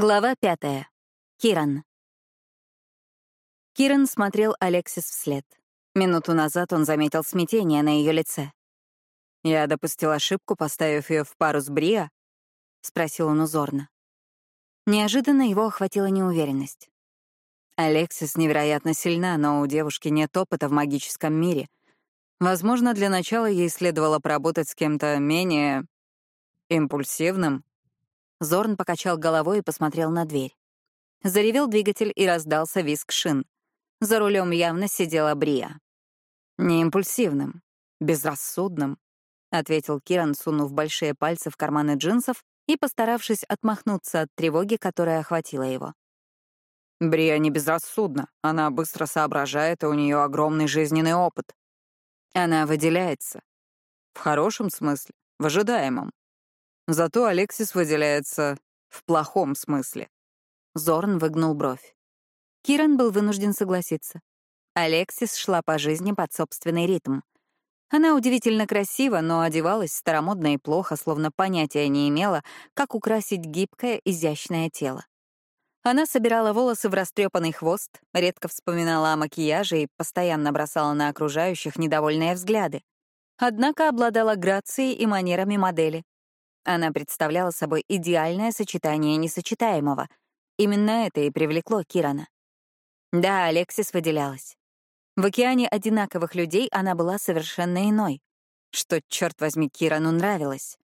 Глава пятая. Киран. Киран смотрел Алексис вслед. Минуту назад он заметил смятение на ее лице. «Я допустил ошибку, поставив ее в пару с Бриа?» — спросил он узорно. Неожиданно его охватила неуверенность. Алексис невероятно сильна, но у девушки нет опыта в магическом мире. Возможно, для начала ей следовало поработать с кем-то менее... импульсивным, Зорн покачал головой и посмотрел на дверь. Заревел двигатель и раздался визг шин. За рулем явно сидела Брия. «Не импульсивным, безрассудным», — ответил Киран, сунув большие пальцы в карманы джинсов и постаравшись отмахнуться от тревоги, которая охватила его. Брия не безрассудна, она быстро соображает, и у нее огромный жизненный опыт. Она выделяется. В хорошем смысле, в ожидаемом. Зато Алексис выделяется в плохом смысле. Зорн выгнул бровь. Киран был вынужден согласиться. Алексис шла по жизни под собственный ритм. Она удивительно красива, но одевалась старомодно и плохо, словно понятия не имела, как украсить гибкое, изящное тело. Она собирала волосы в растрепанный хвост, редко вспоминала о макияже и постоянно бросала на окружающих недовольные взгляды. Однако обладала грацией и манерами модели, она представляла собой идеальное сочетание несочетаемого. Именно это и привлекло Кирана. Да, Алексис выделялась. В океане одинаковых людей она была совершенно иной, что, черт возьми, Кирану нравилось.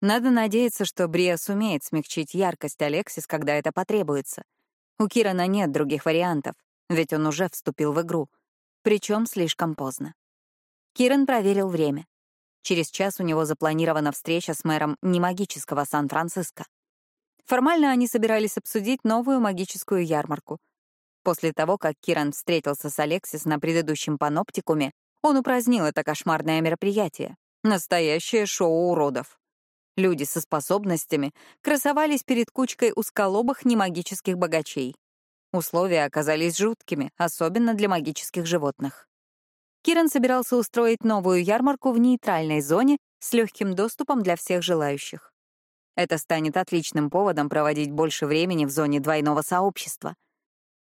Надо надеяться, что Брия сумеет смягчить яркость Алексис, когда это потребуется. У Кирана нет других вариантов, ведь он уже вступил в игру. Причем слишком поздно. Киран проверил время. Через час у него запланирована встреча с мэром немагического Сан-Франциско. Формально они собирались обсудить новую магическую ярмарку. После того, как Киран встретился с Алексис на предыдущем паноптикуме, он упразднил это кошмарное мероприятие. Настоящее шоу уродов. Люди со способностями красовались перед кучкой узколобых немагических богачей. Условия оказались жуткими, особенно для магических животных. Киран собирался устроить новую ярмарку в нейтральной зоне с легким доступом для всех желающих. Это станет отличным поводом проводить больше времени в зоне двойного сообщества.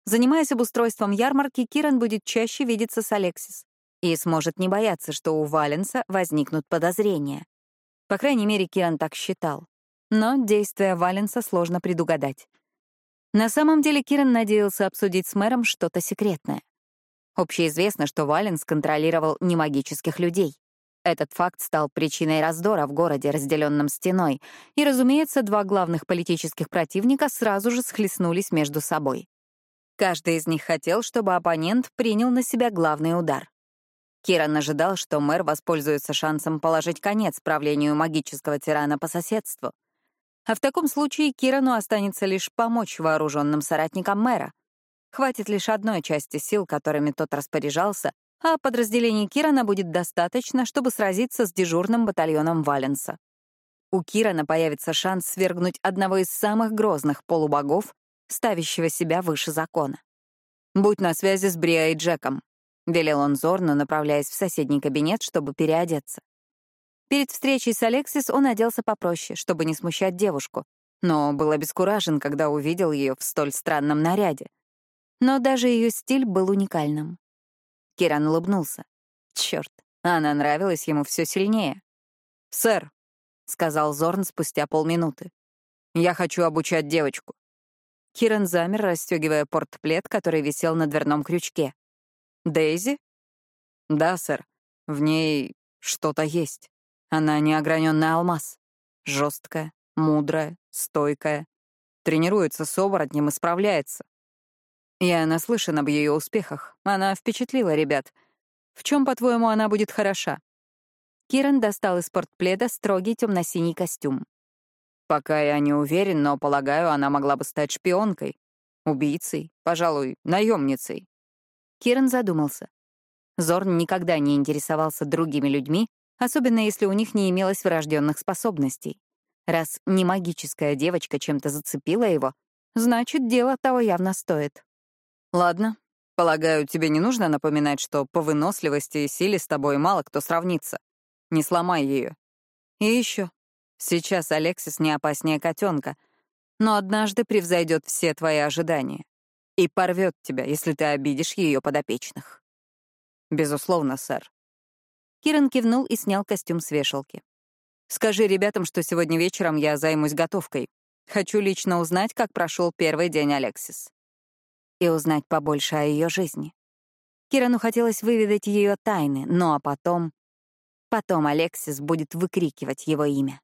Занимаясь обустройством ярмарки, Киран будет чаще видеться с Алексис и сможет не бояться, что у Валенса возникнут подозрения. По крайней мере, Киран так считал. Но действия Валенса сложно предугадать. На самом деле Киран надеялся обсудить с мэром что-то секретное. Общеизвестно, что Валенс контролировал немагических людей. Этот факт стал причиной раздора в городе, разделенном стеной, и, разумеется, два главных политических противника сразу же схлестнулись между собой. Каждый из них хотел, чтобы оппонент принял на себя главный удар. Киран ожидал, что мэр воспользуется шансом положить конец правлению магического тирана по соседству. А в таком случае Кирану останется лишь помочь вооруженным соратникам мэра, Хватит лишь одной части сил, которыми тот распоряжался, а подразделений Кирана будет достаточно, чтобы сразиться с дежурным батальоном Валенса. У Кирана появится шанс свергнуть одного из самых грозных полубогов, ставящего себя выше закона. «Будь на связи с Бриа и Джеком», — велел он Зорну, направляясь в соседний кабинет, чтобы переодеться. Перед встречей с Алексис он оделся попроще, чтобы не смущать девушку, но был обескуражен, когда увидел ее в столь странном наряде. Но даже ее стиль был уникальным. Киран улыбнулся. Черт, она нравилась ему все сильнее. «Сэр», — сказал Зорн спустя полминуты, — «я хочу обучать девочку». Киран замер, расстегивая портплет, который висел на дверном крючке. «Дейзи?» «Да, сэр. В ней что-то есть. Она неограненный алмаз. Жесткая, мудрая, стойкая. Тренируется с оборотнем и справляется. Я наслышан об ее успехах. Она впечатлила ребят. В чем, по-твоему, она будет хороша? Киран достал из портпледа строгий темно-синий костюм. Пока я не уверен, но, полагаю, она могла бы стать шпионкой, убийцей, пожалуй, наемницей. Киран задумался. Зорн никогда не интересовался другими людьми, особенно если у них не имелось врожденных способностей. Раз не магическая девочка чем-то зацепила его, значит, дело того явно стоит. Ладно. Полагаю, тебе не нужно напоминать, что по выносливости и силе с тобой мало кто сравнится. Не сломай ее. И еще. Сейчас Алексис не опаснее котенка. но однажды превзойдет все твои ожидания и порвет тебя, если ты обидишь ее подопечных. Безусловно, сэр. Киран кивнул и снял костюм с вешалки. Скажи ребятам, что сегодня вечером я займусь готовкой. Хочу лично узнать, как прошел первый день Алексис. И узнать побольше о ее жизни. Кирану хотелось выведать ее тайны, но а потом... Потом Алексис будет выкрикивать его имя.